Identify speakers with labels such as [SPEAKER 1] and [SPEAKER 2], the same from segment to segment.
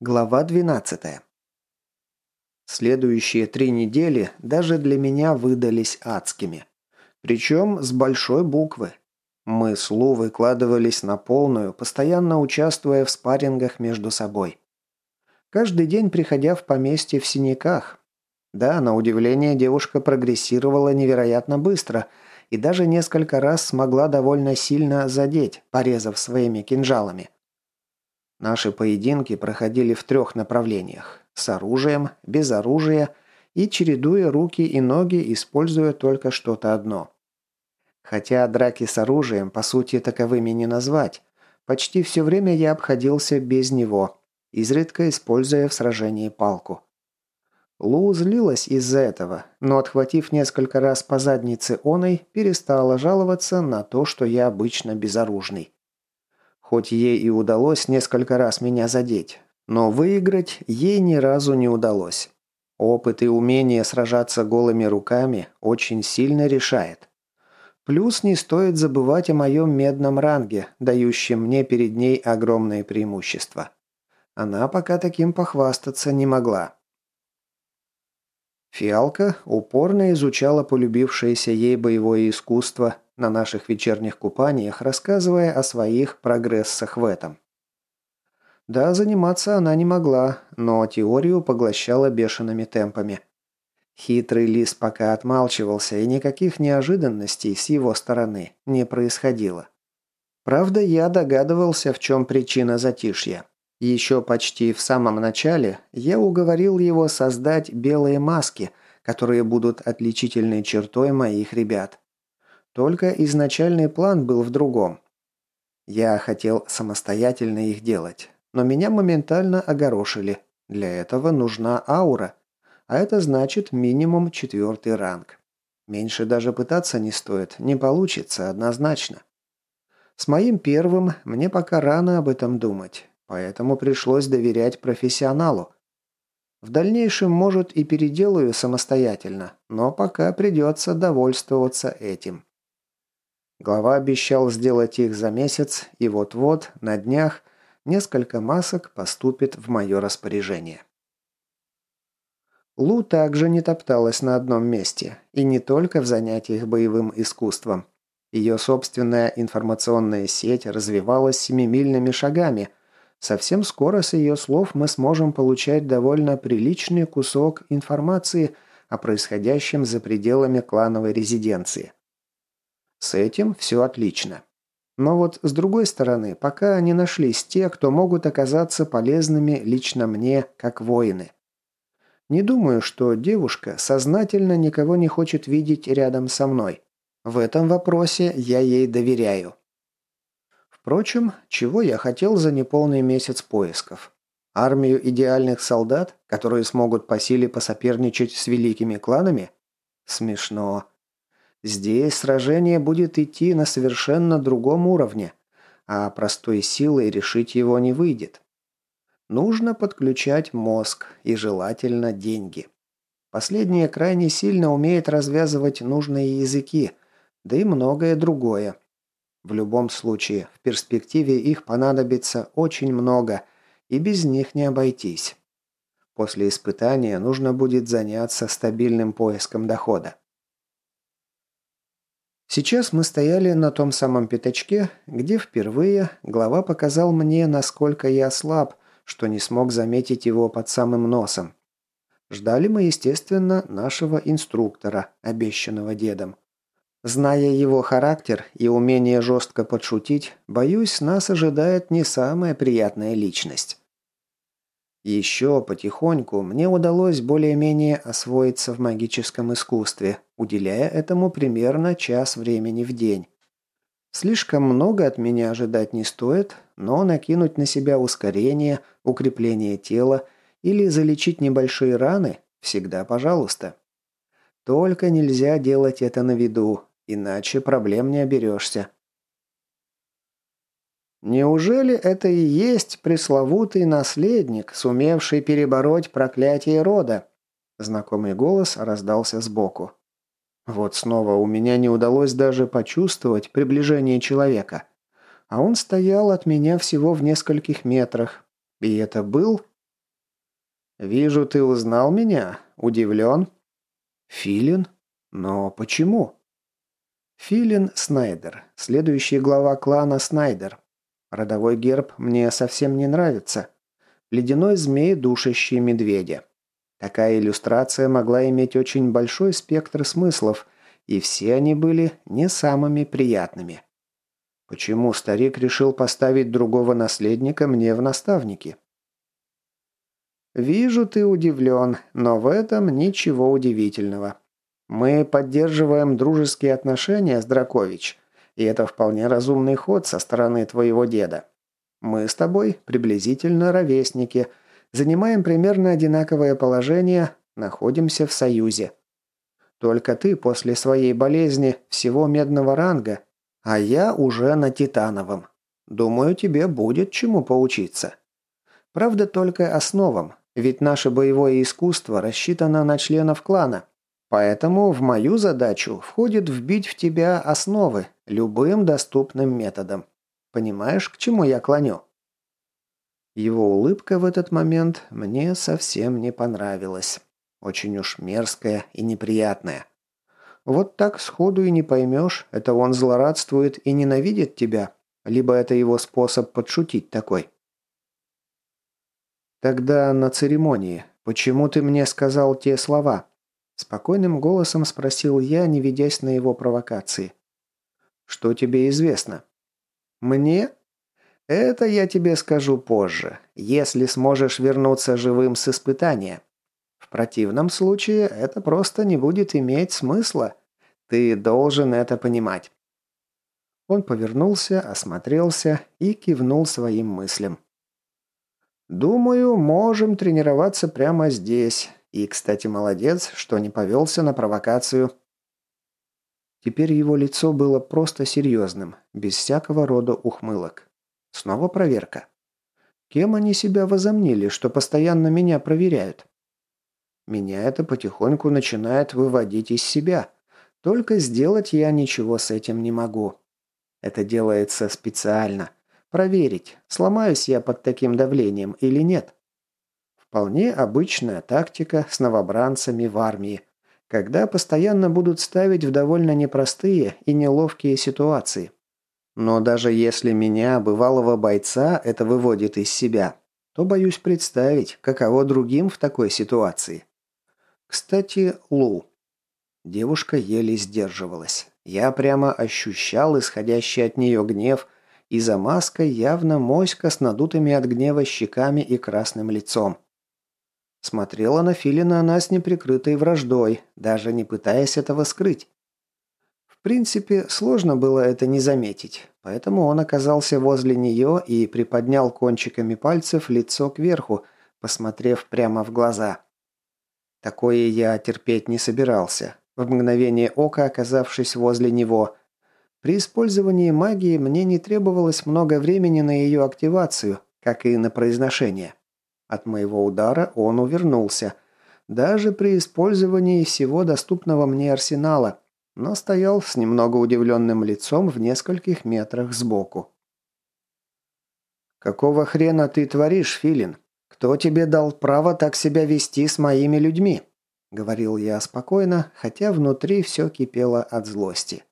[SPEAKER 1] Глава 12. Следующие три недели даже для меня выдались адскими. Причем с большой буквы. Мы с Лу выкладывались на полную, постоянно участвуя в спаррингах между собой. Каждый день приходя в поместье в синяках. Да, на удивление девушка прогрессировала невероятно быстро и даже несколько раз смогла довольно сильно задеть, порезав своими кинжалами. Наши поединки проходили в трех направлениях. С оружием, без оружия и чередуя руки и ноги, используя только что-то одно. Хотя драки с оружием, по сути, таковыми не назвать. Почти все время я обходился без него, изредка используя в сражении палку. Лу злилась из-за этого, но, отхватив несколько раз по заднице оной, перестала жаловаться на то, что я обычно безоружный. Хоть ей и удалось несколько раз меня задеть, но выиграть ей ни разу не удалось. Опыт и умение сражаться голыми руками очень сильно решает. Плюс не стоит забывать о моем медном ранге, дающем мне перед ней огромное преимущество. Она пока таким похвастаться не могла. Фиалка упорно изучала полюбившееся ей боевое искусство на наших вечерних купаниях, рассказывая о своих прогрессах в этом. Да, заниматься она не могла, но теорию поглощала бешеными темпами. Хитрый лис пока отмалчивался, и никаких неожиданностей с его стороны не происходило. Правда, я догадывался, в чем причина затишья. Еще почти в самом начале я уговорил его создать белые маски, которые будут отличительной чертой моих ребят. Только изначальный план был в другом. Я хотел самостоятельно их делать, но меня моментально огорошили. Для этого нужна аура, а это значит минимум четвертый ранг. Меньше даже пытаться не стоит, не получится однозначно. С моим первым мне пока рано об этом думать. Поэтому пришлось доверять профессионалу. В дальнейшем, может, и переделаю самостоятельно, но пока придется довольствоваться этим. Глава обещал сделать их за месяц, и вот-вот, на днях, несколько масок поступит в мое распоряжение. Лу также не топталась на одном месте, и не только в занятиях боевым искусством. Ее собственная информационная сеть развивалась семимильными шагами – Совсем скоро с ее слов мы сможем получать довольно приличный кусок информации о происходящем за пределами клановой резиденции. С этим все отлично. Но вот с другой стороны, пока не нашлись те, кто могут оказаться полезными лично мне, как воины. Не думаю, что девушка сознательно никого не хочет видеть рядом со мной. В этом вопросе я ей доверяю. Впрочем, чего я хотел за неполный месяц поисков? Армию идеальных солдат, которые смогут по силе посоперничать с великими кланами? Смешно. Здесь сражение будет идти на совершенно другом уровне, а простой силой решить его не выйдет. Нужно подключать мозг и желательно деньги. Последнее крайне сильно умеет развязывать нужные языки, да и многое другое. В любом случае, в перспективе их понадобится очень много, и без них не обойтись. После испытания нужно будет заняться стабильным поиском дохода. Сейчас мы стояли на том самом пятачке, где впервые глава показал мне, насколько я слаб, что не смог заметить его под самым носом. Ждали мы, естественно, нашего инструктора, обещанного дедом. Зная его характер и умение жестко подшутить, боюсь, нас ожидает не самая приятная личность. Еще потихоньку мне удалось более-менее освоиться в магическом искусстве, уделяя этому примерно час времени в день. Слишком много от меня ожидать не стоит, но накинуть на себя ускорение, укрепление тела или залечить небольшие раны – всегда пожалуйста. Только нельзя делать это на виду, Иначе проблем не оберешься. Неужели это и есть пресловутый наследник, сумевший перебороть проклятие рода? Знакомый голос раздался сбоку. Вот снова у меня не удалось даже почувствовать приближение человека. А он стоял от меня всего в нескольких метрах. И это был Вижу, ты узнал меня. Удивлен?» «Филин? Но почему?» Филин Снайдер, следующий глава клана Снайдер. Родовой герб мне совсем не нравится. Ледяной змей, душащий медведя. Такая иллюстрация могла иметь очень большой спектр смыслов, и все они были не самыми приятными. Почему старик решил поставить другого наследника мне в наставники? «Вижу, ты удивлен, но в этом ничего удивительного. Мы поддерживаем дружеские отношения с Дракович, и это вполне разумный ход со стороны твоего деда. Мы с тобой приблизительно ровесники, занимаем примерно одинаковое положение, находимся в союзе. Только ты после своей болезни всего медного ранга, а я уже на титановом. Думаю, тебе будет чему поучиться. Правда, только основам, ведь наше боевое искусство рассчитано на членов клана. Поэтому в мою задачу входит вбить в тебя основы любым доступным методом. Понимаешь, к чему я клоню?» Его улыбка в этот момент мне совсем не понравилась. Очень уж мерзкая и неприятная. Вот так сходу и не поймешь, это он злорадствует и ненавидит тебя, либо это его способ подшутить такой. Тогда на церемонии, почему ты мне сказал те слова? Спокойным голосом спросил я, не ведясь на его провокации. «Что тебе известно?» «Мне?» «Это я тебе скажу позже, если сможешь вернуться живым с испытания. В противном случае это просто не будет иметь смысла. Ты должен это понимать». Он повернулся, осмотрелся и кивнул своим мыслям. «Думаю, можем тренироваться прямо здесь. И, кстати, молодец, что не повелся на провокацию. Теперь его лицо было просто серьезным, без всякого рода ухмылок. Снова проверка. Кем они себя возомнили, что постоянно меня проверяют? Меня это потихоньку начинает выводить из себя. Только сделать я ничего с этим не могу. Это делается специально. Проверить, сломаюсь я под таким давлением или нет. Вполне обычная тактика с новобранцами в армии, когда постоянно будут ставить в довольно непростые и неловкие ситуации. Но даже если меня, бывалого бойца, это выводит из себя, то боюсь представить, каково другим в такой ситуации. Кстати, Лу. Девушка еле сдерживалась. Я прямо ощущал исходящий от нее гнев, и за маской явно моська с надутыми от гнева щеками и красным лицом. Смотрела на Филина она с неприкрытой враждой, даже не пытаясь этого скрыть. В принципе, сложно было это не заметить, поэтому он оказался возле нее и приподнял кончиками пальцев лицо кверху, посмотрев прямо в глаза. Такое я терпеть не собирался, в мгновение ока оказавшись возле него. При использовании магии мне не требовалось много времени на ее активацию, как и на произношение. От моего удара он увернулся. Даже при использовании всего доступного мне арсенала, но стоял с немного удивленным лицом в нескольких метрах сбоку. «Какого хрена ты творишь, Филин? Кто тебе дал право так себя вести с моими людьми?» Говорил я спокойно, хотя внутри все кипело от злости.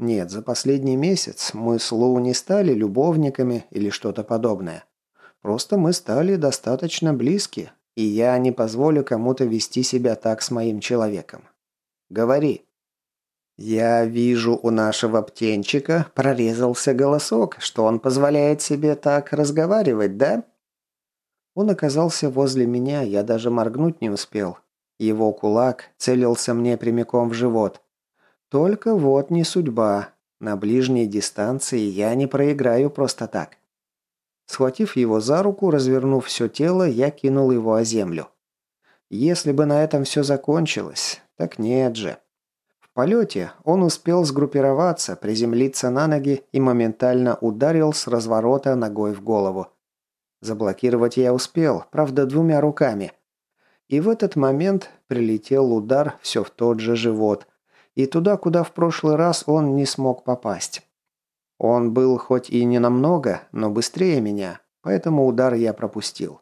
[SPEAKER 1] Нет, за последний месяц мы с Лоу не стали любовниками или что-то подобное. Просто мы стали достаточно близки, и я не позволю кому-то вести себя так с моим человеком. Говори. Я вижу у нашего птенчика прорезался голосок, что он позволяет себе так разговаривать, да? Он оказался возле меня, я даже моргнуть не успел. Его кулак целился мне прямиком в живот. Только вот не судьба. На ближней дистанции я не проиграю просто так. Схватив его за руку, развернув все тело, я кинул его о землю. Если бы на этом все закончилось, так нет же. В полете он успел сгруппироваться, приземлиться на ноги и моментально ударил с разворота ногой в голову. Заблокировать я успел, правда двумя руками. И в этот момент прилетел удар все в тот же живот. И туда, куда в прошлый раз он не смог попасть. Он был хоть и не намного, но быстрее меня, поэтому удар я пропустил.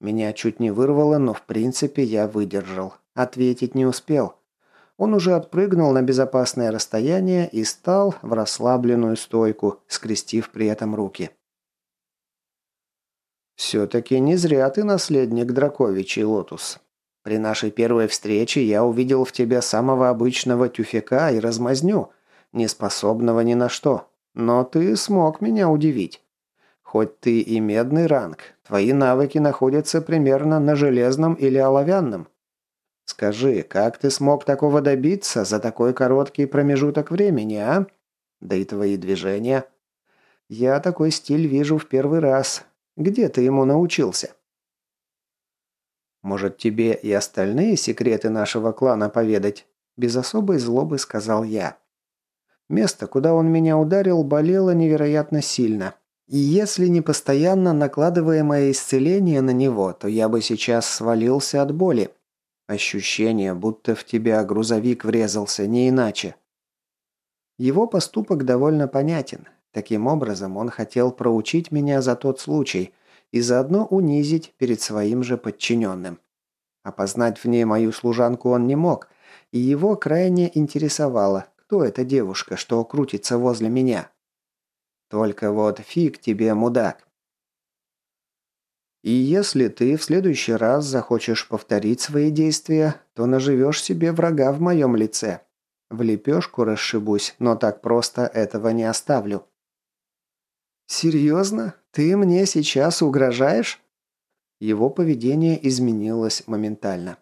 [SPEAKER 1] Меня чуть не вырвало, но в принципе я выдержал. Ответить не успел. Он уже отпрыгнул на безопасное расстояние и стал в расслабленную стойку, скрестив при этом руки. «Все-таки не зря ты наследник Драковичей, Лотус. При нашей первой встрече я увидел в тебе самого обычного тюфяка и размазню, неспособного ни на что. Но ты смог меня удивить. Хоть ты и медный ранг, твои навыки находятся примерно на железном или оловянном. Скажи, как ты смог такого добиться за такой короткий промежуток времени, а? Да и твои движения. Я такой стиль вижу в первый раз. Где ты ему научился? Может, тебе и остальные секреты нашего клана поведать? Без особой злобы сказал я. Место, куда он меня ударил, болело невероятно сильно. И если не постоянно накладываемое исцеление на него, то я бы сейчас свалился от боли. Ощущение, будто в тебя грузовик врезался, не иначе. Его поступок довольно понятен. Таким образом, он хотел проучить меня за тот случай и заодно унизить перед своим же подчиненным. Опознать в ней мою служанку он не мог, и его крайне интересовало, кто эта девушка, что крутится возле меня. Только вот фиг тебе, мудак. И если ты в следующий раз захочешь повторить свои действия, то наживешь себе врага в моем лице. В лепешку расшибусь, но так просто этого не оставлю». «Серьезно? Ты мне сейчас угрожаешь?» Его поведение изменилось моментально.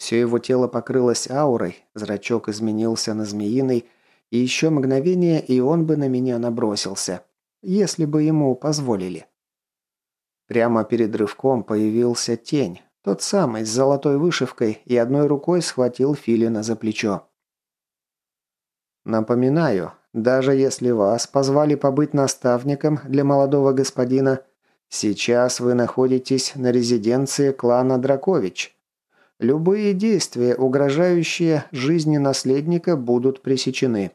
[SPEAKER 1] Все его тело покрылось аурой, зрачок изменился на змеиный, и еще мгновение, и он бы на меня набросился, если бы ему позволили. Прямо перед рывком появился тень, тот самый с золотой вышивкой, и одной рукой схватил Филина за плечо. «Напоминаю, даже если вас позвали побыть наставником для молодого господина, сейчас вы находитесь на резиденции клана Дракович. Любые действия, угрожающие жизни наследника, будут пресечены.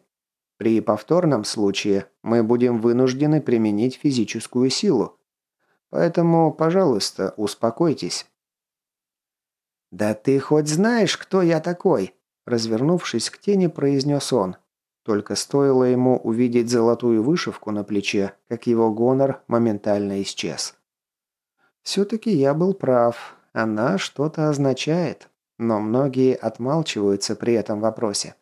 [SPEAKER 1] При повторном случае мы будем вынуждены применить физическую силу. Поэтому, пожалуйста, успокойтесь». «Да ты хоть знаешь, кто я такой?» Развернувшись к тени, произнес он. Только стоило ему увидеть золотую вышивку на плече, как его гонор моментально исчез. Все-таки я был прав. Она что-то означает, но многие отмалчиваются при этом вопросе.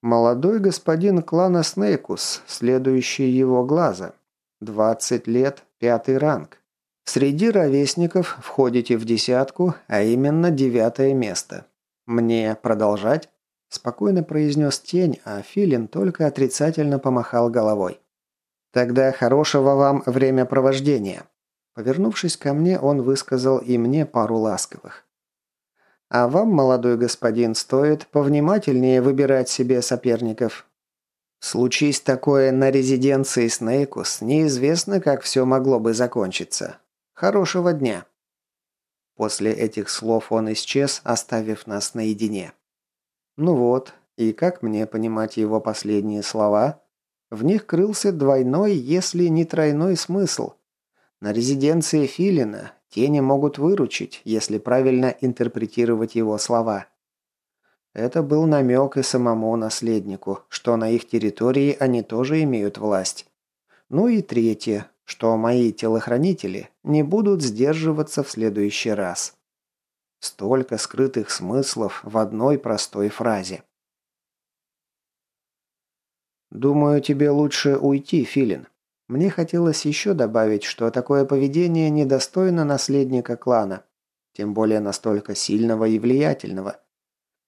[SPEAKER 1] Молодой господин клана Снейкус, следующий его глаза, 20 лет, пятый ранг. Среди ровесников входите в десятку, а именно девятое место. Мне продолжать? Спокойно произнес тень, а Филин только отрицательно помахал головой. «Тогда хорошего вам времяпровождения». Повернувшись ко мне, он высказал и мне пару ласковых. «А вам, молодой господин, стоит повнимательнее выбирать себе соперников. Случись такое на резиденции Снейкус, неизвестно, как все могло бы закончиться. Хорошего дня. После этих слов он исчез, оставив нас наедине. Ну вот, и как мне понимать его последние слова? В них крылся двойной, если не тройной смысл. На резиденции Филина тени могут выручить, если правильно интерпретировать его слова. Это был намек и самому наследнику, что на их территории они тоже имеют власть. Ну и третье, что мои телохранители не будут сдерживаться в следующий раз. Столько скрытых смыслов в одной простой фразе. «Думаю, тебе лучше уйти, Филин. Мне хотелось еще добавить, что такое поведение недостойно наследника клана, тем более настолько сильного и влиятельного.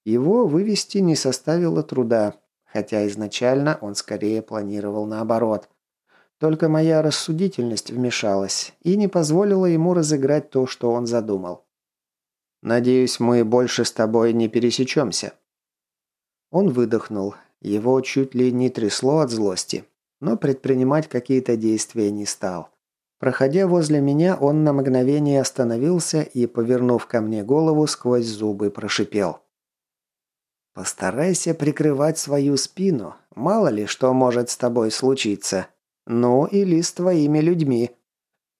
[SPEAKER 1] Его вывести не составило труда, хотя изначально он скорее планировал наоборот. Только моя рассудительность вмешалась и не позволила ему разыграть то, что он задумал. «Надеюсь, мы больше с тобой не пересечемся». Он выдохнул. Его чуть ли не трясло от злости, но предпринимать какие-то действия не стал. Проходя возле меня, он на мгновение остановился и, повернув ко мне голову, сквозь зубы прошипел. Постарайся прикрывать свою спину. Мало ли что может с тобой случиться. Ну или с твоими людьми.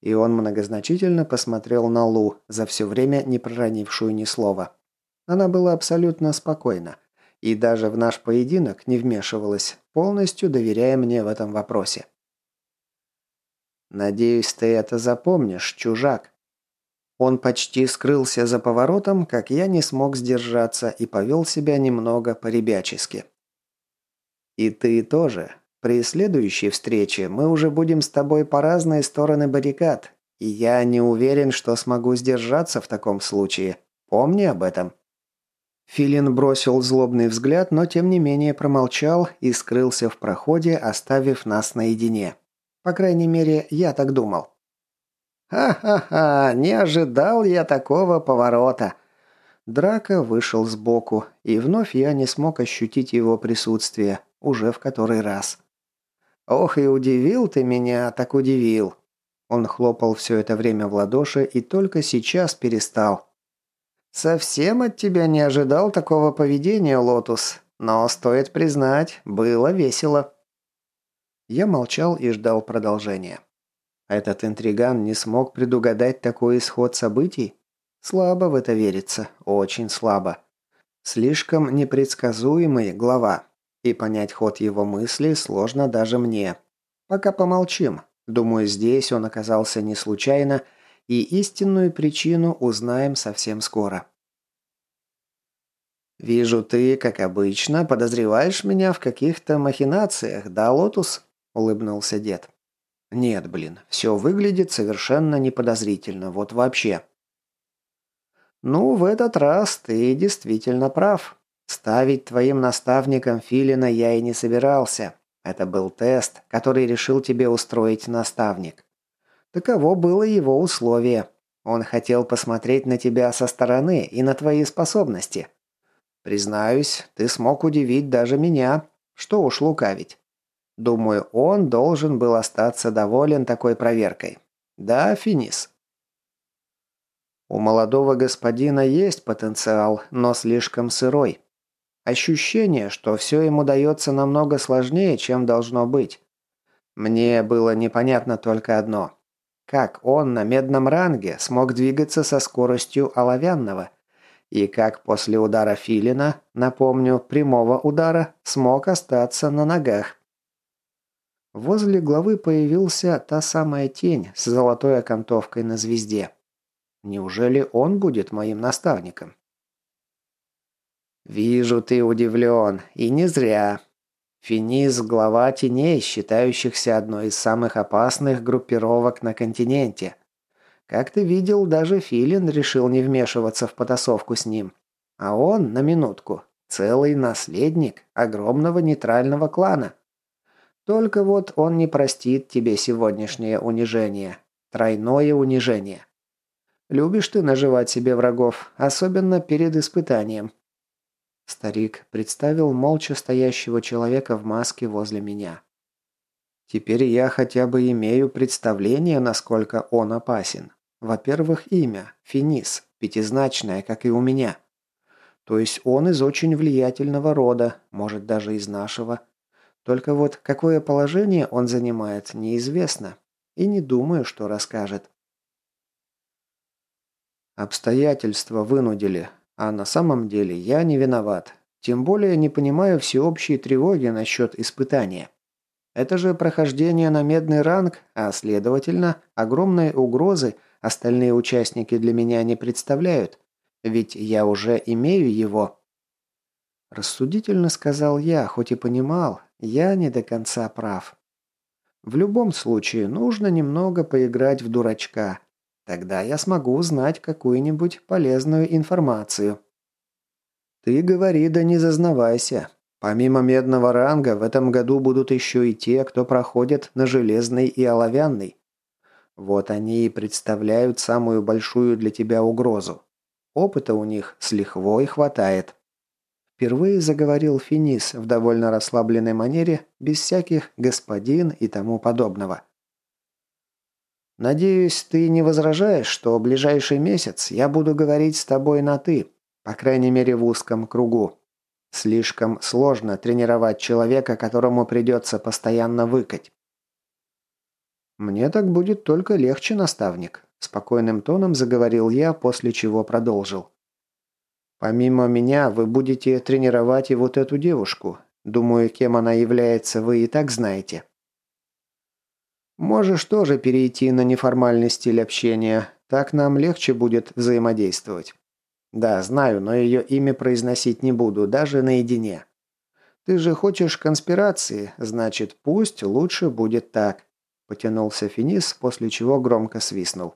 [SPEAKER 1] И он многозначительно посмотрел на Лу, за все время не проронившую ни слова. Она была абсолютно спокойна. И даже в наш поединок не вмешивалась, полностью доверяя мне в этом вопросе. «Надеюсь, ты это запомнишь, чужак». Он почти скрылся за поворотом, как я не смог сдержаться и повел себя немного поребячески. «И ты тоже. При следующей встрече мы уже будем с тобой по разные стороны баррикад, и я не уверен, что смогу сдержаться в таком случае. Помни об этом». Филин бросил злобный взгляд, но тем не менее промолчал и скрылся в проходе, оставив нас наедине. По крайней мере, я так думал. «Ха-ха-ха, не ожидал я такого поворота!» Драко вышел сбоку, и вновь я не смог ощутить его присутствие, уже в который раз. «Ох и удивил ты меня, так удивил!» Он хлопал все это время в ладоши и только сейчас перестал. «Совсем от тебя не ожидал такого поведения, Лотус, но, стоит признать, было весело». Я молчал и ждал продолжения. Этот интриган не смог предугадать такой исход событий? Слабо в это верится, очень слабо. Слишком непредсказуемый глава, и понять ход его мысли сложно даже мне. Пока помолчим. Думаю, здесь он оказался не случайно, и истинную причину узнаем совсем скоро. «Вижу, ты, как обычно, подозреваешь меня в каких-то махинациях, да, Лотус?» – улыбнулся дед. «Нет, блин, все выглядит совершенно неподозрительно, вот вообще». «Ну, в этот раз ты действительно прав. Ставить твоим наставником Филина я и не собирался. Это был тест, который решил тебе устроить наставник. Таково было его условие. Он хотел посмотреть на тебя со стороны и на твои способности. Признаюсь, ты смог удивить даже меня. Что уж лукавить. Думаю, он должен был остаться доволен такой проверкой. Да, Финис? У молодого господина есть потенциал, но слишком сырой. Ощущение, что все ему дается намного сложнее, чем должно быть. Мне было непонятно только одно. Как он на медном ранге смог двигаться со скоростью оловянного? И как после удара Филина, напомню, прямого удара, смог остаться на ногах? Возле главы появился та самая тень с золотой окантовкой на звезде. Неужели он будет моим наставником? «Вижу, ты удивлен. И не зря. Финис – глава теней, считающихся одной из самых опасных группировок на континенте. Как ты видел, даже Филин решил не вмешиваться в потасовку с ним. А он, на минутку, целый наследник огромного нейтрального клана. Только вот он не простит тебе сегодняшнее унижение. Тройное унижение. Любишь ты наживать себе врагов, особенно перед испытанием. Старик представил молча стоящего человека в маске возле меня. Теперь я хотя бы имею представление, насколько он опасен. Во-первых, имя – Финис, пятизначное, как и у меня. То есть он из очень влиятельного рода, может даже из нашего. Только вот какое положение он занимает, неизвестно. И не думаю, что расскажет. Обстоятельства вынудили, а на самом деле я не виноват. Тем более не понимаю всеобщей тревоги насчет испытания. Это же прохождение на медный ранг, а следовательно, огромные угрозы остальные участники для меня не представляют. Ведь я уже имею его. Рассудительно сказал я, хоть и понимал, я не до конца прав. В любом случае, нужно немного поиграть в дурачка, Тогда я смогу узнать какую-нибудь полезную информацию. Ты говори, да не зазнавайся. Помимо медного ранга, в этом году будут еще и те, кто проходит на железный и оловянный. Вот они и представляют самую большую для тебя угрозу. Опыта у них с лихвой хватает. Впервые заговорил Финис в довольно расслабленной манере, без всяких «господин» и тому подобного. Надеюсь, ты не возражаешь, что ближайший месяц я буду говорить с тобой на «ты», по крайней мере в узком кругу. Слишком сложно тренировать человека, которому придется постоянно выкать. «Мне так будет только легче, наставник», – спокойным тоном заговорил я, после чего продолжил. «Помимо меня вы будете тренировать и вот эту девушку. Думаю, кем она является, вы и так знаете». «Можешь тоже перейти на неформальный стиль общения. Так нам легче будет взаимодействовать». «Да, знаю, но ее имя произносить не буду, даже наедине». «Ты же хочешь конспирации, значит, пусть лучше будет так. Потянулся Финис, после чего громко свистнул.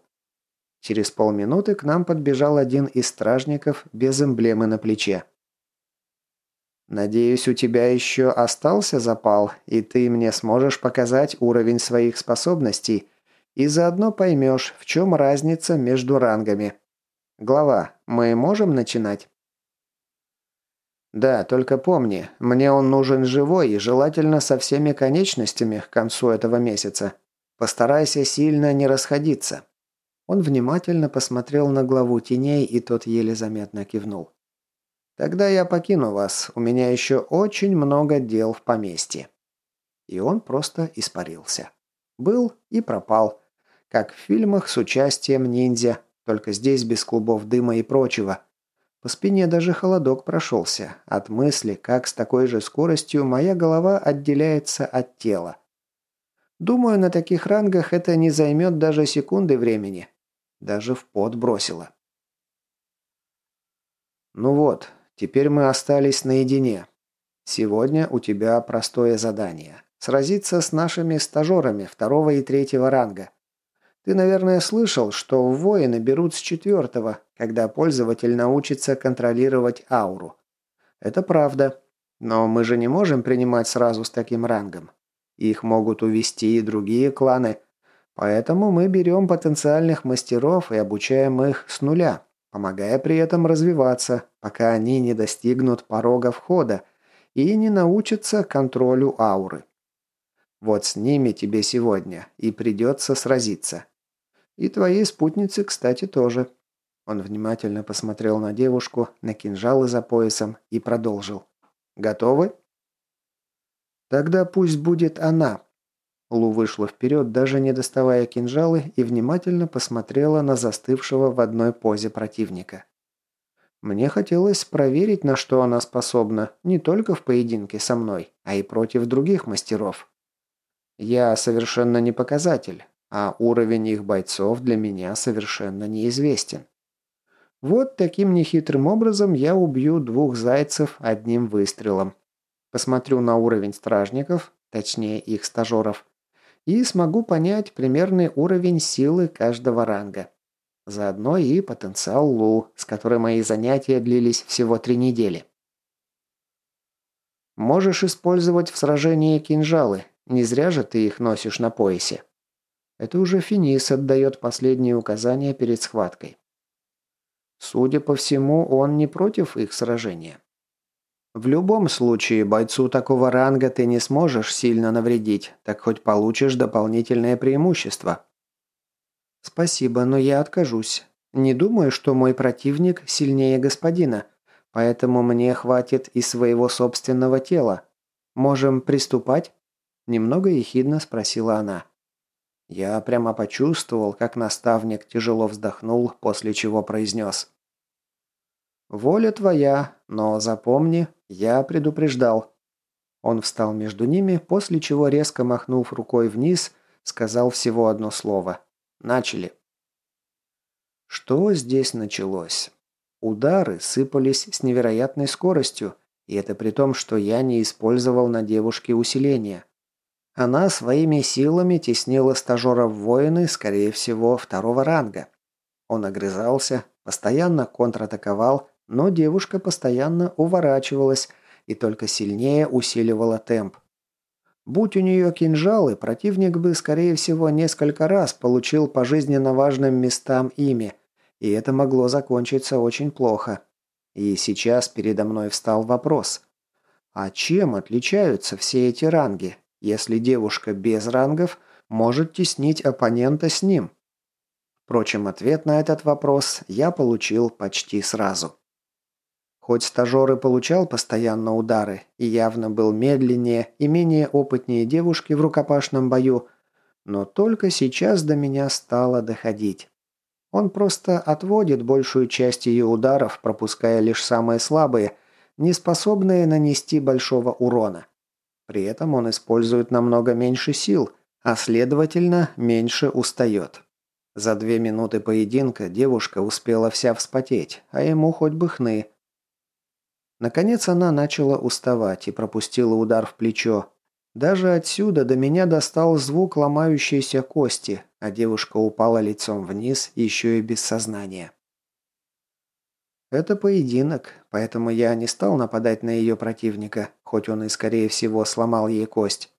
[SPEAKER 1] Через полминуты к нам подбежал один из стражников без эмблемы на плече. «Надеюсь, у тебя еще остался запал, и ты мне сможешь показать уровень своих способностей, и заодно поймешь, в чем разница между рангами. Глава, мы можем начинать?» «Да, только помни, мне он нужен живой и желательно со всеми конечностями к концу этого месяца. Постарайся сильно не расходиться». Он внимательно посмотрел на главу теней, и тот еле заметно кивнул. «Тогда я покину вас. У меня еще очень много дел в поместье». И он просто испарился. Был и пропал. Как в фильмах с участием ниндзя, только здесь без клубов дыма и прочего. По спине даже холодок прошелся от мысли, как с такой же скоростью моя голова отделяется от тела. Думаю, на таких рангах это не займет даже секунды времени. Даже в пот бросило. Ну вот, теперь мы остались наедине. Сегодня у тебя простое задание. Сразиться с нашими стажерами второго и третьего ранга. Ты, наверное, слышал, что воины берут с четвертого, когда пользователь научится контролировать ауру. Это правда. Но мы же не можем принимать сразу с таким рангом. Их могут увести и другие кланы. Поэтому мы берем потенциальных мастеров и обучаем их с нуля, помогая при этом развиваться, пока они не достигнут порога входа и не научатся контролю ауры. Вот с ними тебе сегодня и придется сразиться. И твоей спутнице, кстати, тоже. Он внимательно посмотрел на девушку, на кинжалы за поясом и продолжил. Готовы? «Тогда пусть будет она». Лу вышла вперед, даже не доставая кинжалы, и внимательно посмотрела на застывшего в одной позе противника. Мне хотелось проверить, на что она способна, не только в поединке со мной, а и против других мастеров. Я совершенно не показатель, а уровень их бойцов для меня совершенно неизвестен. Вот таким нехитрым образом я убью двух зайцев одним выстрелом. Посмотрю на уровень стражников, точнее их стажеров, и смогу понять примерный уровень силы каждого ранга. Заодно и потенциал Лу, с которой мои занятия длились всего три недели. Можешь использовать в сражении кинжалы, не зря же ты их носишь на поясе. Это уже Финис отдает последние указания перед схваткой. Судя по всему, он не против их сражения. В любом случае, бойцу такого ранга ты не сможешь сильно навредить, так хоть получишь дополнительное преимущество. Спасибо, но я откажусь. Не думаю, что мой противник сильнее господина, поэтому мне хватит и своего собственного тела. Можем приступать? Немного ехидно спросила она. Я прямо почувствовал, как наставник тяжело вздохнул, после чего произнес. «Воля твоя, но запомни, я предупреждал». Он встал между ними, после чего, резко махнув рукой вниз, сказал всего одно слово. «Начали». Что здесь началось? Удары сыпались с невероятной скоростью, и это при том, что я не использовал на девушке усиления. Она своими силами теснила стажера воины, скорее всего, второго ранга. Он огрызался, постоянно контратаковал, но девушка постоянно уворачивалась и только сильнее усиливала темп. Будь у нее кинжалы, противник бы, скорее всего, несколько раз получил по жизненно важным местам ими, и это могло закончиться очень плохо. И сейчас передо мной встал вопрос. А чем отличаются все эти ранги, если девушка без рангов может теснить оппонента с ним? Впрочем, ответ на этот вопрос я получил почти сразу. Хоть стажер и получал постоянно удары и явно был медленнее и менее опытнее девушки в рукопашном бою, Но только сейчас до меня стало доходить. Он просто отводит большую часть ее ударов, пропуская лишь самые слабые, не способные нанести большого урона. При этом он использует намного меньше сил, а следовательно, меньше устает. За две минуты поединка девушка успела вся вспотеть, а ему хоть бы хны. Наконец она начала уставать и пропустила удар в плечо. Даже отсюда до меня достал звук ломающейся кости, а девушка упала лицом вниз, еще и без сознания. Это поединок, поэтому я не стал нападать на ее противника, хоть он и, скорее всего, сломал ей кость.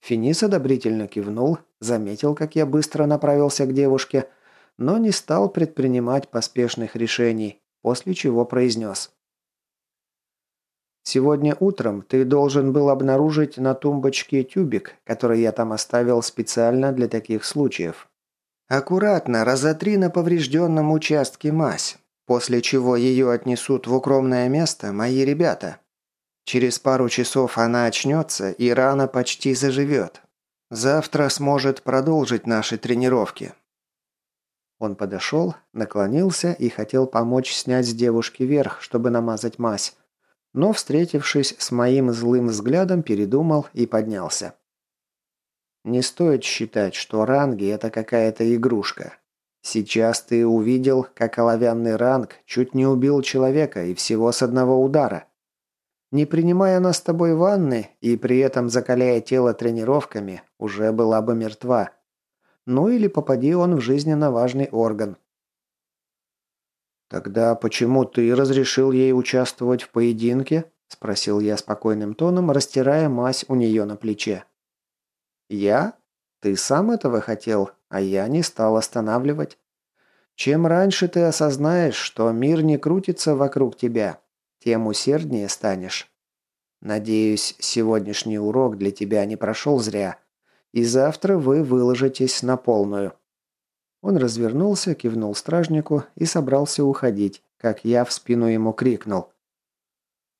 [SPEAKER 1] Финис одобрительно кивнул, заметил, как я быстро направился к девушке, но не стал предпринимать поспешных решений, после чего произнес. «Сегодня утром ты должен был обнаружить на тумбочке тюбик, который я там оставил специально для таких случаев. Аккуратно разотри на поврежденном участке мазь, после чего ее отнесут в укромное место мои ребята. Через пару часов она очнется, и рана почти заживет. Завтра сможет продолжить наши тренировки». Он подошел, наклонился и хотел помочь снять с девушки верх, чтобы намазать мазь. Но, встретившись с моим злым взглядом, передумал и поднялся. Не стоит считать, что ранги – это какая-то игрушка. Сейчас ты увидел, как оловянный ранг чуть не убил человека и всего с одного удара. Не принимая нас с тобой ванны и при этом закаляя тело тренировками, уже была бы мертва. Ну или попади он в жизненно важный орган. «Тогда почему ты разрешил ей участвовать в поединке?» – спросил я спокойным тоном, растирая мазь у нее на плече. «Я? Ты сам этого хотел, а я не стал останавливать. Чем раньше ты осознаешь, что мир не крутится вокруг тебя, тем усерднее станешь. Надеюсь, сегодняшний урок для тебя не прошел зря, и завтра вы выложитесь на полную». Он развернулся, кивнул стражнику и собрался уходить, как я в спину ему крикнул.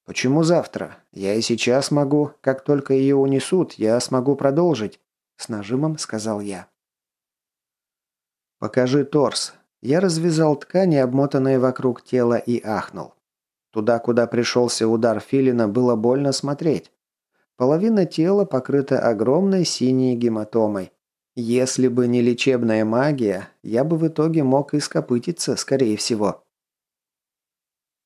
[SPEAKER 1] «Почему завтра? Я и сейчас могу. Как только ее унесут, я смогу продолжить», — с нажимом сказал я. «Покажи торс». Я развязал ткани, обмотанные вокруг тела, и ахнул. Туда, куда пришелся удар Филина, было больно смотреть. Половина тела покрыта огромной синей гематомой. Если бы не лечебная магия, я бы в итоге мог и скопытиться, скорее всего.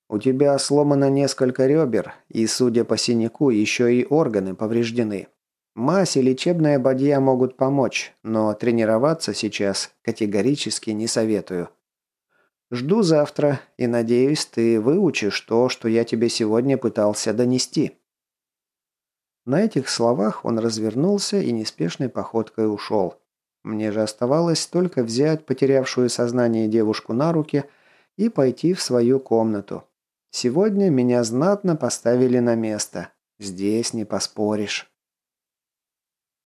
[SPEAKER 1] У тебя сломано несколько ребер, и, судя по синяку, еще и органы повреждены. Мазь и лечебная бадья могут помочь, но тренироваться сейчас категорически не советую. Жду завтра и надеюсь, ты выучишь то, что я тебе сегодня пытался донести». На этих словах он развернулся и неспешной походкой ушел. Мне же оставалось только взять потерявшую сознание девушку на руки и пойти в свою комнату. Сегодня меня знатно поставили на место. Здесь не поспоришь.